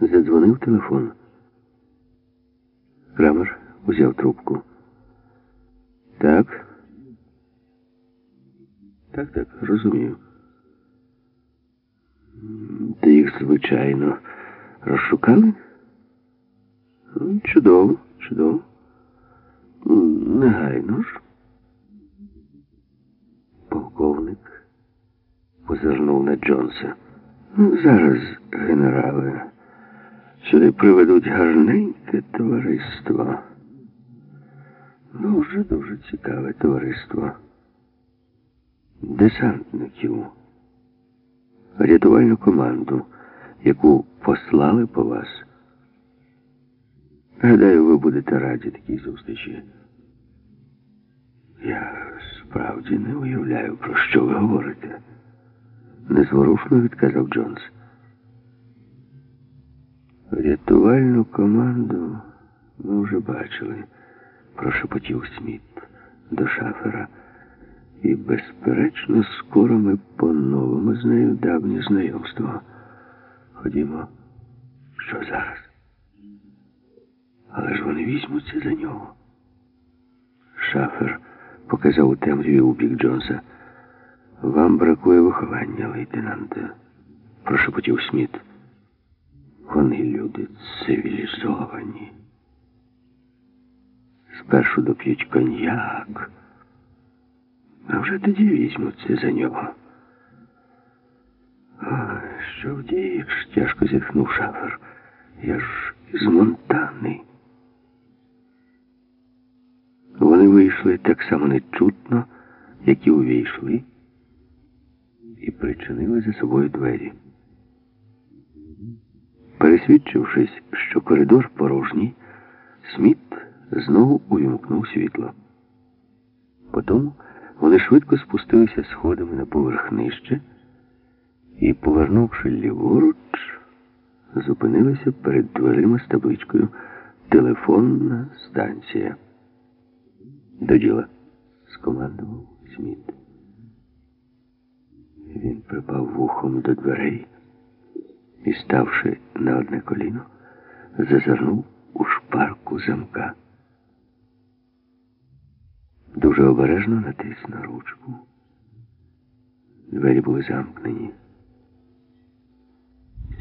Задзвонив телефон. Крамер узяв трубку. Так. Так, так, розумію. Ти їх, звичайно, розшукали? Чудово, чудово. Негайно ж. Полковник позирнув на Джонса. «Ну, Зараз, генерале, сюди приведуть гарненьке товариство. Дуже дуже цікаве товариство. Десантників. Рятувальну команду, яку послали по вас. Гадаю, ви будете раді такій зустрічі. Я справді не уявляю, про що ви говорите. Незворушно відказав Джонс. Рятувальну команду ми вже бачили, прошепотів Сміт до шафера. І, безперечно, скоро ми поновимо з нею давнє знайомство. Ходімо, що зараз? Але ж вони візьмуться за нього. Шафер показав у темряві у бік Джонса. Вам бракує виховання, лейтенанте, прошепотів Сміт. Вони люди цивілізовані. Спершу доп'ють коньяк, а вже тоді візьмуться за нього. Ой, що вдієш, тяжко зітхнув шафер. Я ж із Монтани. Вони вийшли так само нечутно, як і увійшли, і причинили за собою двері. Пересвідчившись, що коридор порожній, Сміт знову увімкнув світло. Потім вони швидко спустилися сходами на поверх нижче і, повернувши ліворуч, зупинилися перед дверима з табличкою Телефонна станція. До діла скомандував Сміт. Він припав вухом до дверей і, ставши на одне коліно, зазирнув у шпарку замка. Дуже обережно натис на ручку. Двері були замкнені.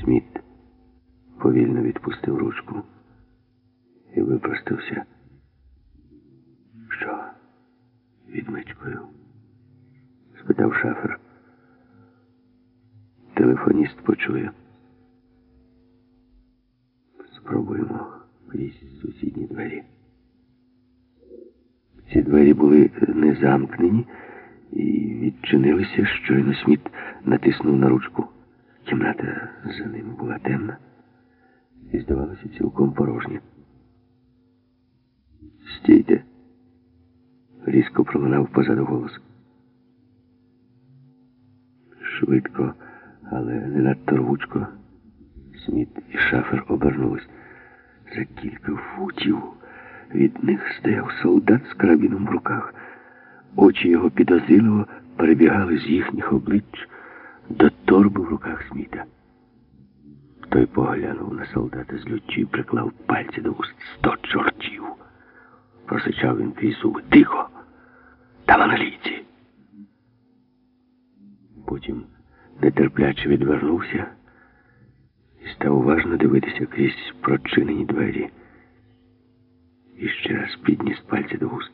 Сміт повільно відпустив ручку і випростався. Що? Відмичкою? спитав шафер. Телефоніст почує. Спробуємо крізь сусідні двері. Ці двері були не замкнені і відчинилися, щойно Сміт натиснув на ручку. Кімната за ними була темна і здавалося цілком порожня. Стійте, різко пролунав позаду голос. Швидко, але не надто рвучко. Сміт і шафер обернулись. За кілька футів від них стояв солдат з карабіном в руках. Очі його підозріливо перебігали з їхніх облич до торби в руках Сміта. Той поглянув на солдата з люттю і приклав пальці до уст сто чортів. Просичав він крізь зуби. Тихо! Там англійці. Потім нетерпляче відвернувся став уважно дивитися крізь прочинені двері. І ще раз підніс пальці до уст.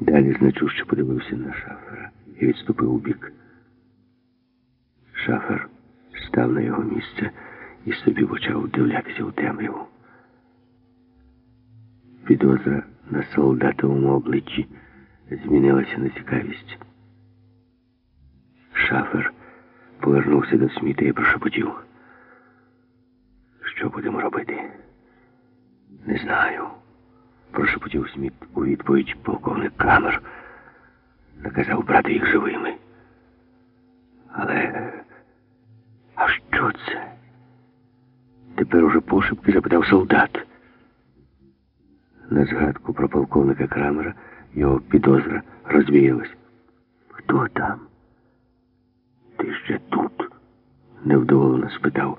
Далі значуще подивився на шафера і відступив у бік. Шафер став на його місце і собі почав вдивлятися у темряву. Підозра на солдатовому обличчі змінилася на цікавість. Шафер повернувся до Сміта і прошепотів. Що будемо робити? Не знаю. Прошепотів Сміт у відповідь полковник Крамер. Наказав брати їх живими. Але. А що це? Тепер уже пошепки запитав солдат. На згадку про полковника Крамера його підозра розвіялась. Хто там? Ти ще тут? невдоволено спитав.